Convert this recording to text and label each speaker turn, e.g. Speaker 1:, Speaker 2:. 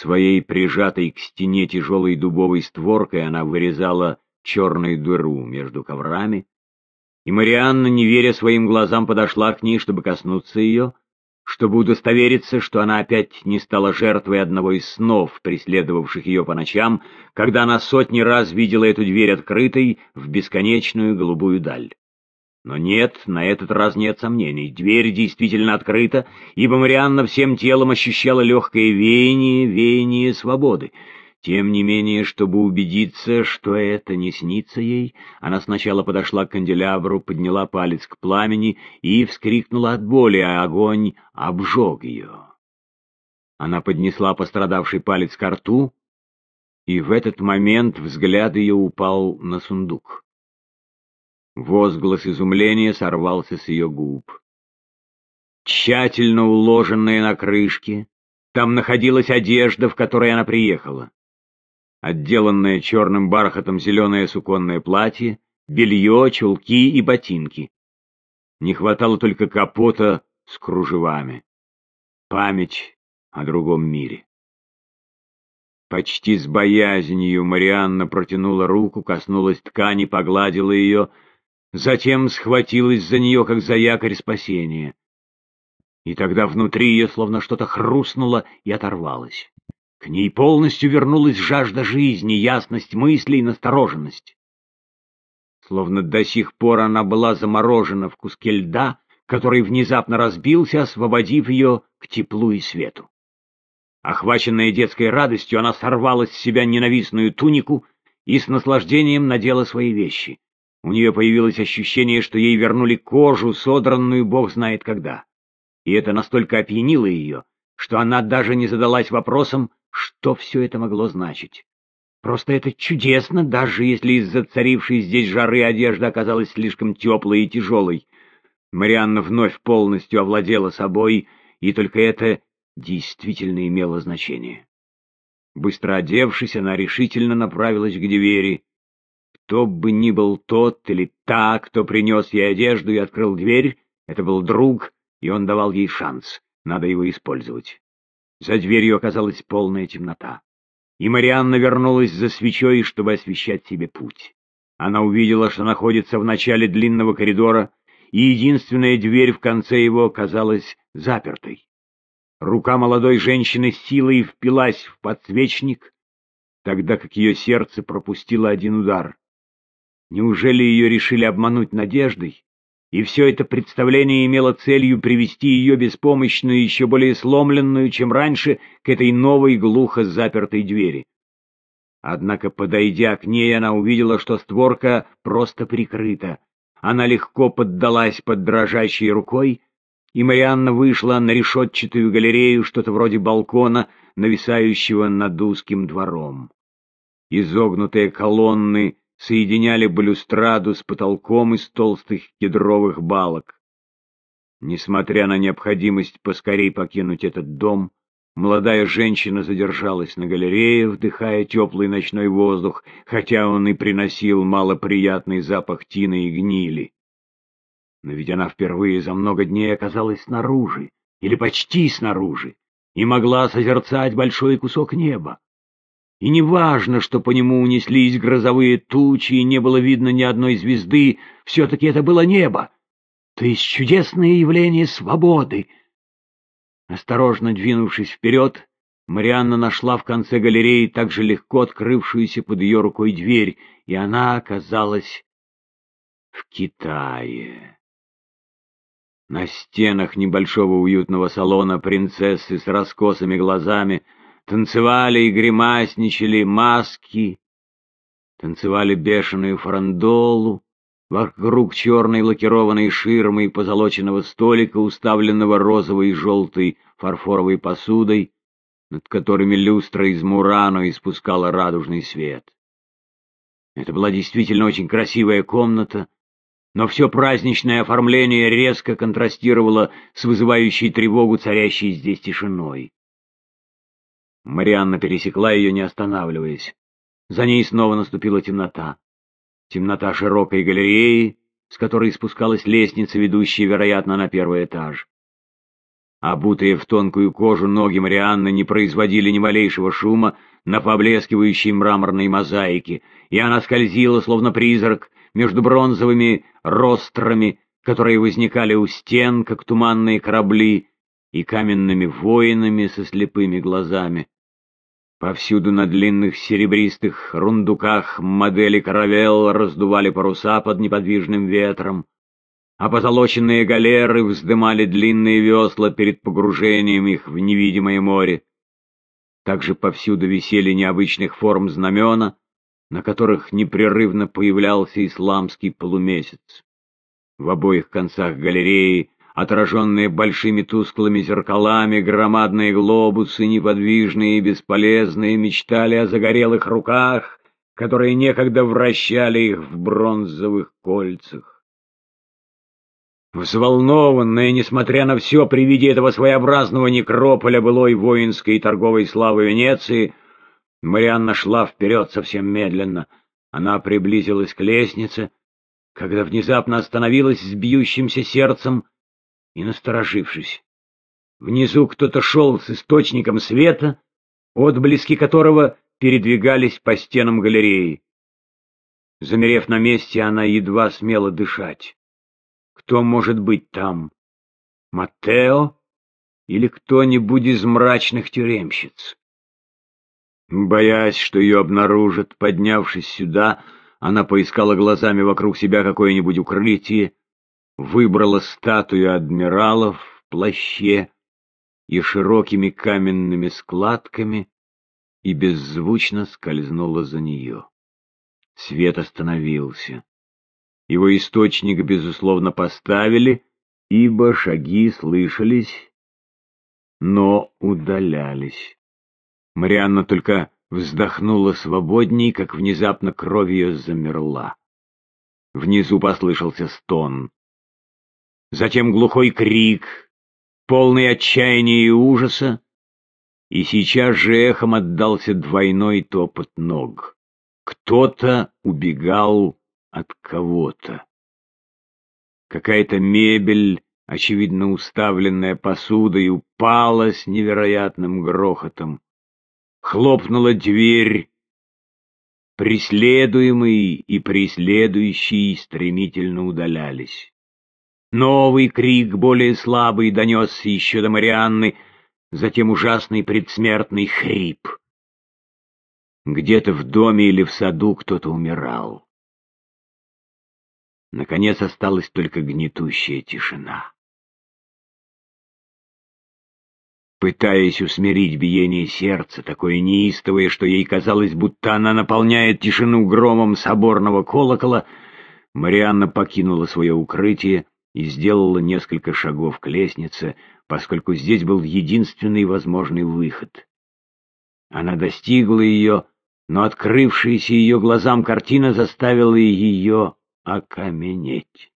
Speaker 1: Своей прижатой к стене тяжелой дубовой створкой она вырезала черную дыру между коврами, и Марианна, не веря своим глазам, подошла к ней, чтобы коснуться ее, чтобы удостовериться, что она опять не стала жертвой одного из снов, преследовавших ее по ночам, когда она сотни раз видела эту дверь открытой в бесконечную голубую даль. Но нет, на этот раз нет сомнений. Дверь действительно открыта, ибо Марианна всем телом ощущала легкое веяние, веяние свободы. Тем не менее, чтобы убедиться, что это не снится ей, она сначала подошла к канделябру, подняла палец к пламени и вскрикнула от боли, а огонь обжег ее. Она поднесла пострадавший палец к рту, и в этот момент взгляд ее упал на сундук. Возглас изумления сорвался с ее губ. Тщательно уложенная на крышке, там находилась одежда, в которой она приехала отделанное черным бархатом зеленое суконное платье, белье, чулки и ботинки. Не хватало только капота с кружевами. Память о другом мире. Почти с боязнью Марианна протянула руку, коснулась ткани, погладила ее, затем схватилась за нее, как за якорь спасения. И тогда внутри ее словно что-то хрустнуло и оторвалось. К ней полностью вернулась жажда жизни, ясность мыслей, настороженность. Словно до сих пор она была заморожена в куске льда, который внезапно разбился, освободив ее к теплу и свету. Охваченная детской радостью, она сорвала с себя ненавистную тунику и с наслаждением надела свои вещи. У нее появилось ощущение, что ей вернули кожу, содранную бог знает когда. И это настолько опьянило ее, что она даже не задалась вопросом, что все это могло значить? Просто это чудесно, даже если из-за царившей здесь жары одежда оказалась слишком теплой и тяжелой. Марианна вновь полностью овладела собой, и только это действительно имело значение. Быстро одевшись, она решительно направилась к двери. Кто бы ни был тот или та, кто принес ей одежду и открыл дверь, это был друг, и он давал ей шанс. Надо его использовать. За дверью оказалась полная темнота. И Марианна вернулась за свечой, чтобы освещать себе путь. Она увидела, что находится в начале длинного коридора, и единственная дверь в конце его казалась запертой. Рука молодой женщины силой впилась в подсвечник, тогда как ее сердце пропустило один удар. Неужели ее решили обмануть надеждой? И все это представление имело целью привести ее беспомощную, еще более сломленную, чем раньше, к этой новой глухо запертой двери. Однако, подойдя к ней, она увидела, что створка просто прикрыта. Она легко поддалась под дрожащей рукой, и Марианна вышла на решетчатую галерею, что-то вроде балкона, нависающего над узким двором. Изогнутые колонны соединяли балюстраду с потолком из толстых кедровых балок. Несмотря на необходимость поскорей покинуть этот дом, молодая женщина задержалась на галерее, вдыхая теплый ночной воздух, хотя он и приносил малоприятный запах тины и гнили. Но ведь она впервые за много дней оказалась снаружи, или почти снаружи, и могла созерцать большой кусок неба. И не важно, что по нему унеслись грозовые тучи и не было видно ни одной звезды, все-таки это было небо, то есть чудесное явление свободы. Осторожно двинувшись вперед, Марианна нашла в конце галереи также легко открывшуюся под ее рукой дверь, и она оказалась в Китае. На стенах небольшого уютного салона принцессы с раскосыми глазами — Танцевали и гримасничали маски, танцевали бешеную фарандолу, вокруг черной лакированной ширмы и позолоченного столика, уставленного розовой и желтой фарфоровой посудой, над которыми люстра из мурано испускала радужный свет. Это была действительно очень красивая комната, но все праздничное оформление резко контрастировало с вызывающей тревогу царящей здесь тишиной. Марианна пересекла ее, не останавливаясь. За ней снова наступила темнота. Темнота широкой галереи, с которой спускалась лестница, ведущая, вероятно, на первый этаж. Обутые в тонкую кожу ноги Марианны не производили ни малейшего шума на поблескивающей мраморной мозаике, и она скользила, словно призрак, между бронзовыми рострами, которые возникали у стен, как туманные корабли, и каменными воинами со слепыми глазами. Повсюду на длинных серебристых рундуках модели каравелл раздували паруса под неподвижным ветром, а позолоченные галеры вздымали длинные весла перед погружением их в невидимое море. Также повсюду висели необычных форм знамена, на которых непрерывно появлялся исламский полумесяц. В обоих концах галереи, отраженные большими тусклыми зеркалами, громадные глобусы, неподвижные и бесполезные, мечтали о загорелых руках, которые некогда вращали их в бронзовых кольцах. Взволнованная, несмотря на все, при виде этого своеобразного некрополя былой воинской и торговой славы Венеции, Марианна шла вперед совсем медленно. Она приблизилась к лестнице, когда внезапно остановилась с бьющимся сердцем и насторожившись. Внизу кто-то шел с источником света, отблески которого передвигались по стенам галереи. Замерев на месте, она едва смела дышать. Кто может быть там? Матео или кто-нибудь из мрачных тюремщиц? Боясь, что ее обнаружат, поднявшись сюда, она поискала глазами вокруг себя какое-нибудь укрытие, выбрала статую адмиралов в плаще и широкими каменными складками и беззвучно скользнула за нее. Свет остановился. Его источник, безусловно, поставили, ибо шаги слышались, но удалялись. Марианна только вздохнула свободней, как внезапно кровь ее замерла. Внизу послышался стон. Затем глухой крик, полный отчаяния и ужаса, и сейчас же эхом отдался двойной топот ног. Кто-то убегал от кого-то. Какая-то мебель, очевидно уставленная посудой, упала с невероятным грохотом. Хлопнула дверь. Преследуемый и преследующий стремительно удалялись. Новый крик, более слабый, донесся еще до Марианны, затем ужасный предсмертный хрип. Где-то в доме или в саду кто-то умирал. Наконец осталась только гнетущая тишина. Пытаясь усмирить биение сердца, такое неистовое, что ей казалось, будто она наполняет тишину громом соборного колокола, Марианна покинула свое укрытие и сделала несколько шагов к лестнице, поскольку здесь был единственный возможный выход. Она достигла ее, но открывшаяся ее глазам картина заставила ее окаменеть.